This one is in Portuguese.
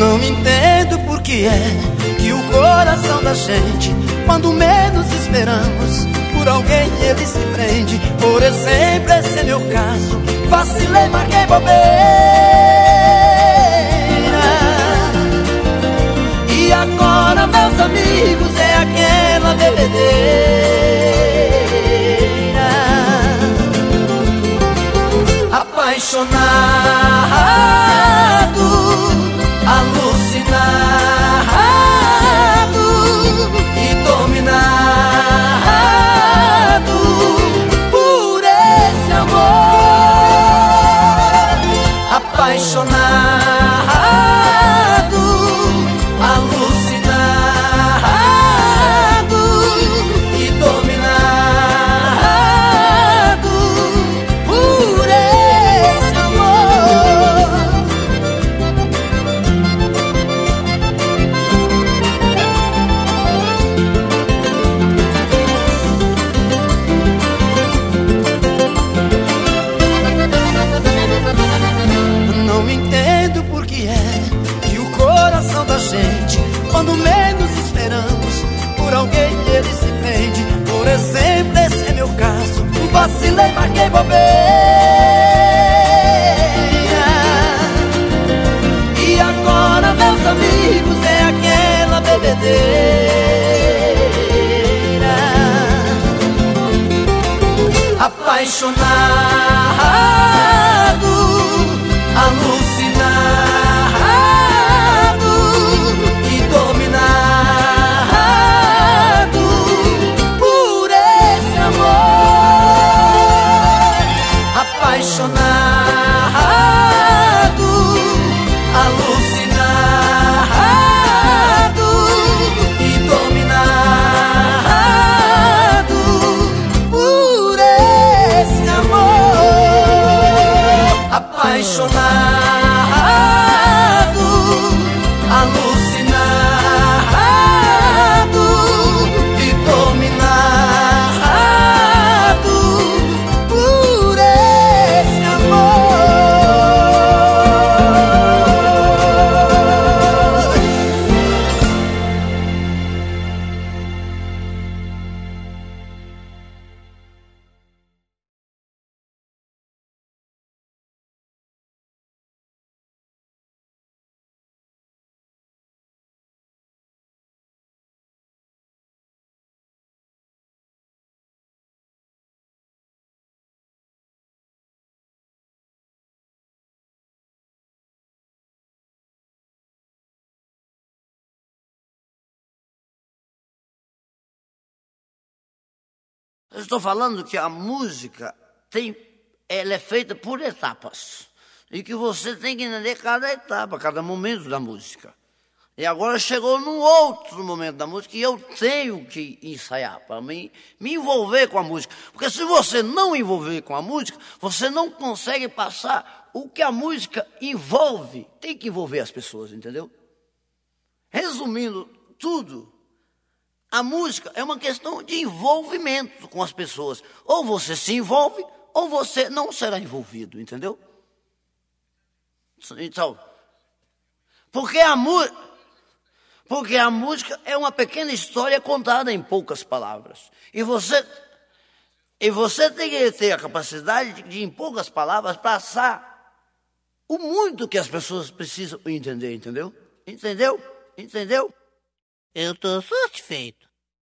Não entendo por que é que o coração da gente, quando menos esperamos, por alguém ele se prende. Por exemplo, esse é meu caso. Vacilei, marquei bobeira. E agora, meus amigos, é aquela bebedeira. Apaixonado, Apaixonado, gente, quando menos esperamos, por alguém ele se prende. Por exemplo, esse é meu caso. Vacilei, marquei bobeira. E agora, meus amigos, é aquela bebedeira. Apaixonado, alucinado Eu estou falando que a música tem, ela é feita por etapas. E que você tem que entender cada etapa, cada momento da música. E agora chegou num outro momento da música e eu tenho que ensaiar para mim me envolver com a música. Porque se você não envolver com a música, você não consegue passar o que a música envolve. Tem que envolver as pessoas, entendeu? Resumindo tudo, a música é uma questão de envolvimento com as pessoas. Ou você se envolve, ou você não será envolvido, entendeu? Então, porque a, porque a música é uma pequena história contada em poucas palavras. E você, e você tem que ter a capacidade de, de em poucas palavras, passar o muito que as pessoas precisam entender, entendeu? Entendeu? Entendeu? Eu tô satisfeito.